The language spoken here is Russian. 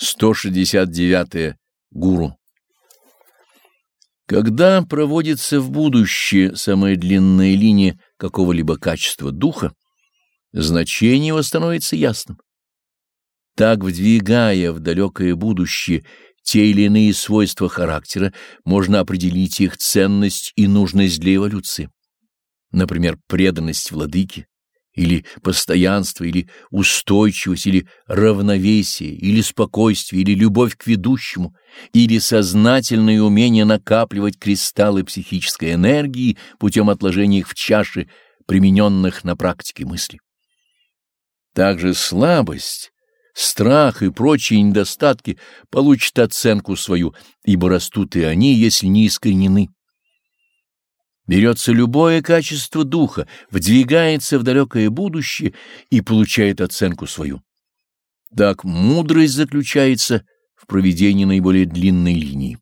169. -е. Гуру. Когда проводится в будущее самая длинная линия какого-либо качества духа, значение его становится ясным. Так, вдвигая в далекое будущее те или иные свойства характера, можно определить их ценность и нужность для эволюции. Например, преданность владыке, или постоянство, или устойчивость, или равновесие, или спокойствие, или любовь к ведущему, или сознательное умение накапливать кристаллы психической энергии путем отложения их в чаши, примененных на практике мысли. Также слабость, страх и прочие недостатки получат оценку свою, ибо растут и они, если не искоренены. Берется любое качество духа, вдвигается в далекое будущее и получает оценку свою. Так мудрость заключается в проведении наиболее длинной линии.